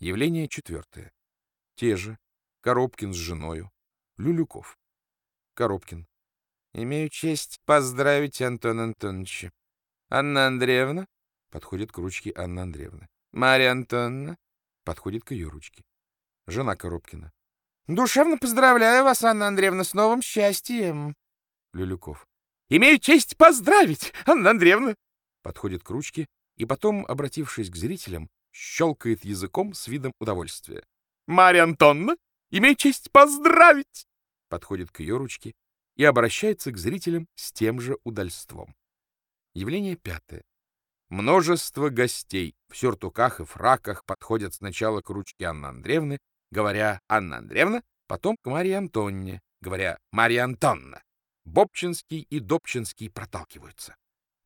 Явление четвертое. Те же. Коробкин с женою. Люлюков. Коробкин. Имею честь поздравить Антона Антоновича. Анна Андреевна. Подходит к ручке Анна Андреевна. Марья Антоновна. Подходит к ее ручке. Жена Коробкина. Душевно поздравляю вас, Анна Андреевна, с новым счастьем. Люлюков. Имею честь поздравить, Анна Андреевна. Подходит к ручке и потом, обратившись к зрителям, щелкает языком с видом удовольствия. Марья Антонна, имею честь поздравить. Подходит к ее ручке и обращается к зрителям с тем же удальством. Явление пятое. Множество гостей в сюртуках и фраках подходят сначала к ручке Анны Андреевны, говоря «Анна Андреевна», потом к Марье Антонне, говоря «Марья Антонна». Бобчинский и Добчинский проталкиваются.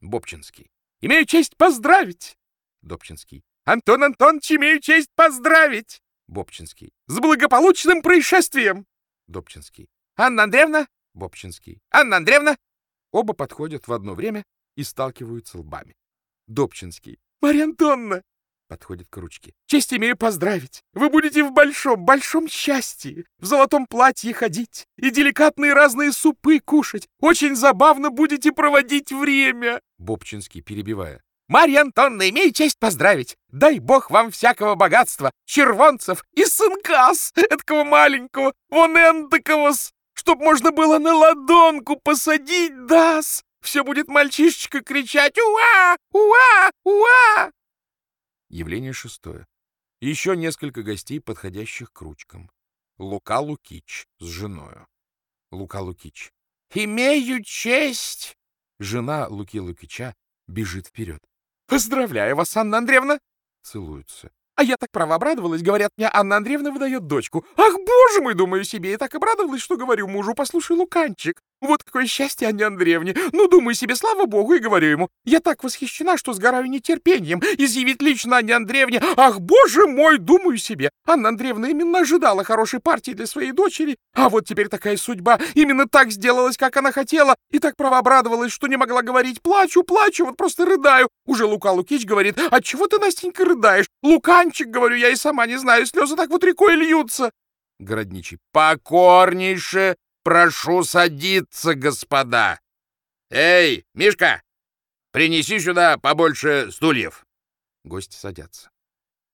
Бобчинский. «Имею честь поздравить!» Добчинский. «Антон Антонович, имею честь поздравить!» Бобчинский. «С благополучным происшествием!» Добчинский. «Анна Андреевна!» Бобчинский. «Анна Андреевна!» Оба подходят в одно время и сталкиваются лбами. Добчинский. «Марья Антонна!» Подходит к ручке. «Честь имею поздравить! Вы будете в большом, большом счастье! В золотом платье ходить и деликатные разные супы кушать! Очень забавно будете проводить время!» Бобчинский, перебивая. «Марья Антонна, имею честь поздравить! Дай бог вам всякого богатства, червонцев и сынкас, эткого маленького, вон эндакого-с, чтоб можно было на ладонку посадить, дас! Все будет мальчишечка кричать «Уа! Уа! Уа!» Явление шестое. Еще несколько гостей, подходящих к ручкам. Лука Лукич с женою. Лука Лукич. «Имею честь!» Жена Луки Лукича бежит вперед. «Поздравляю вас, Анна Андреевна!» Целуются. А я так право обрадовалась, говорят мне, Анна Андреевна выдает дочку. Ах, боже мой, думаю себе, и так обрадовалась, что говорю мужу, послушай, Луканчик, вот какое счастье Анне Андреевне. Ну, думаю себе, слава богу, и говорю ему, я так восхищена, что сгораю нетерпением изъявить лично Анне Андреевне. Ах, боже мой, думаю себе, Анна Андреевна именно ожидала хорошей партии для своей дочери, а вот теперь такая судьба, именно так сделалась, как она хотела, и так право обрадовалась, что не могла говорить, плачу, плачу, вот просто рыдаю. Уже Лука Лукич говорит, отчего ты, Настенька, рыдаешь? Луканчик, говорю, я и сама не знаю, слезы так вот рекой льются. Городничий, покорнейше прошу садиться, господа. Эй, Мишка, принеси сюда побольше стульев. Гости садятся.